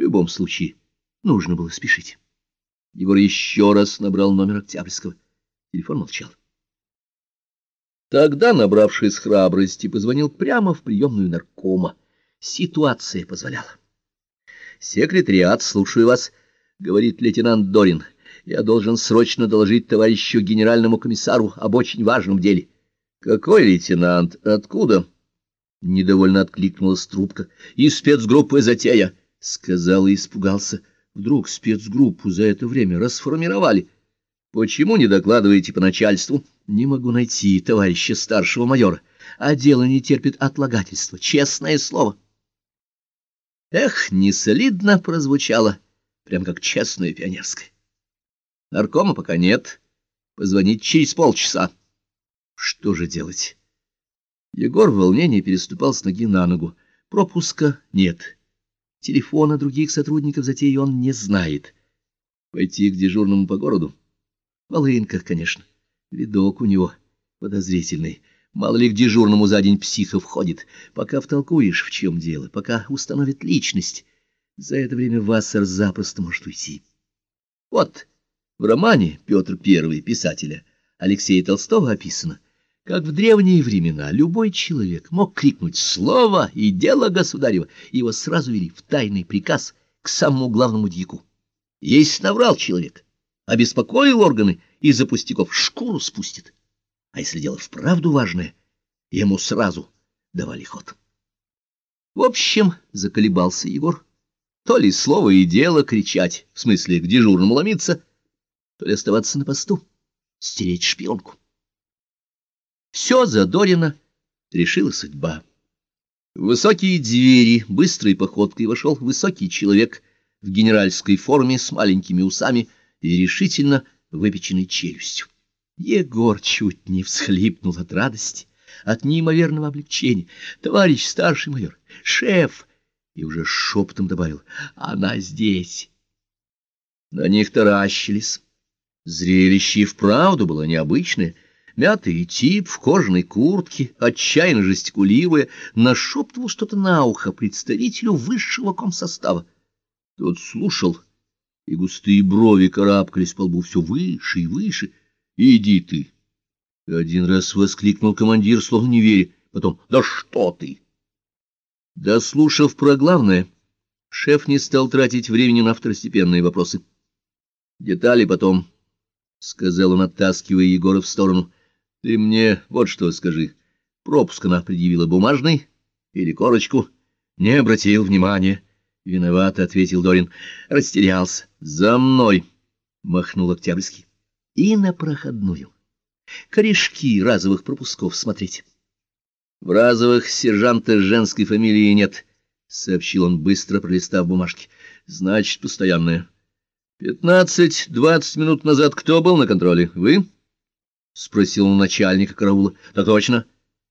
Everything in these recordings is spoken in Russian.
любом случае нужно было спешить. Егор еще раз набрал номер Октябрьского. Телефон молчал. Тогда, набравшись храбрости, позвонил прямо в приемную наркома. Ситуация позволяла. «Секретариат, слушаю вас», — говорит лейтенант Дорин. «Я должен срочно доложить товарищу генеральному комиссару об очень важном деле». «Какой лейтенант? Откуда?» Недовольно откликнулась трубка. «Из спецгруппы «Затея», — сказал и испугался. Вдруг спецгруппу за это время расформировали. Почему не докладываете по начальству? Не могу найти товарища старшего майора, а дело не терпит отлагательства, честное слово. Эх, не солидно прозвучало, прям как честное пионерское. Наркома пока нет, позвонить через полчаса. Что же делать? Егор в волнении переступал с ноги на ногу. Пропуска нет. Телефона других сотрудников затеи он не знает. Пойти к дежурному по городу? Волынка, конечно. Видок у него подозрительный. Мало ли к дежурному за день психов ходит. Пока втолкуешь, в чем дело, пока установит личность. За это время Вассер запросто может уйти. Вот в романе Петр I, писателя, Алексея Толстого описано — как в древние времена любой человек мог крикнуть «Слово и дело государева!» его сразу вели в тайный приказ к самому главному дьяку. Если наврал человек, обеспокоил органы из-за пустяков, шкуру спустит. А если дело вправду важное, ему сразу давали ход. В общем, заколебался Егор. То ли слово и дело кричать, в смысле к дежурному ломиться, то ли оставаться на посту, стереть шпионку. Все задорено, решила судьба. В высокие двери быстрой походкой вошел высокий человек в генеральской форме с маленькими усами и решительно выпеченной челюстью. Егор чуть не всхлипнул от радости, от неимоверного облегчения. «Товарищ старший майор, шеф!» И уже шепотом добавил «Она здесь!» На них таращились. Зрелище и вправду было необычное — Мятый тип в кожаной куртке, отчаянно жестикулируя, нашептывал что-то на ухо представителю высшего комсостава. Тот слушал, и густые брови карабкались по лбу все выше и выше. «Иди ты!» Один раз воскликнул командир, словно не веря, потом «Да что ты!» Дослушав про главное, шеф не стал тратить времени на второстепенные вопросы. «Детали потом», — сказал он, оттаскивая Егора в сторону, — ты мне вот что скажи. Пропуск она предъявила бумажный или корочку? Не обратил внимания. Виновато, — ответил Дорин. Растерялся. За мной, — махнул Октябрьский. И на проходную. Корешки разовых пропусков смотреть. В разовых сержанта женской фамилии нет, — сообщил он, быстро пролистав бумажки. Значит, постоянная. Пятнадцать-двадцать минут назад кто был на контроле? Вы? —— спросил он начальника караула. — Да точно.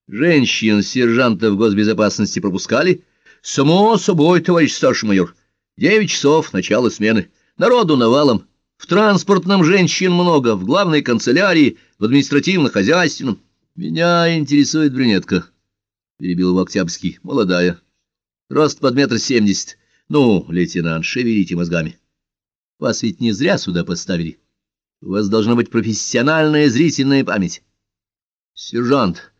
Женщин сержанта в госбезопасности пропускали? — Само собой, товарищ старший майор. Девять часов, начало смены. Народу навалом. В транспортном женщин много, в главной канцелярии, в административно-хозяйственном. Меня интересует брюнетка, — перебил его Октябрьский. — Молодая. Рост под метр семьдесят. Ну, лейтенант, шевелите мозгами. Вас ведь не зря сюда поставили. — у вас должна быть профессиональная зрительная память. Сержант,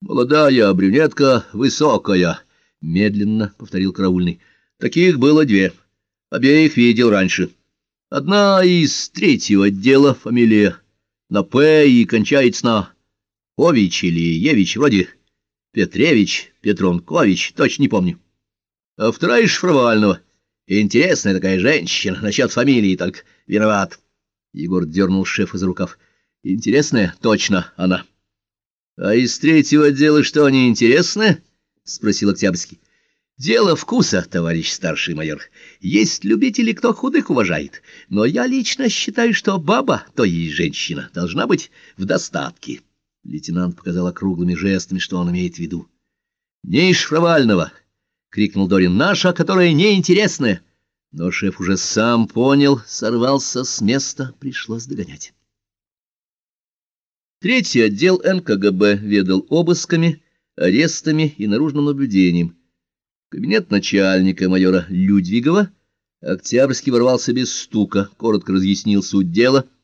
молодая брюнетка, высокая, — медленно повторил караульный. Таких было две. Обеих видел раньше. Одна из третьего отдела, фамилия на П и кончается на Ович или Евич, вроде Петревич, Петронкович, точно не помню. А вторая из Шфровального. Интересная такая женщина, насчет фамилии только виноват. Егор дернул шефа за рукав. Интересная? Точно, она. А из третьего отдела что, не интересное? Спросил Октябрьский. Дело вкуса, товарищ старший майор. Есть любители, кто худых уважает. Но я лично считаю, что баба, то есть женщина, должна быть в достатке. Лейтенант показал округлыми жестами, что он имеет в виду. — Не из Шровального! — крикнул Дорин. — Наша, которая неинтересная. Но шеф уже сам понял, сорвался с места, пришлось догонять. Третий отдел НКГБ ведал обысками, арестами и наружным наблюдением. Кабинет начальника майора Людвигова Октябрьский ворвался без стука, коротко разъяснил суть дела —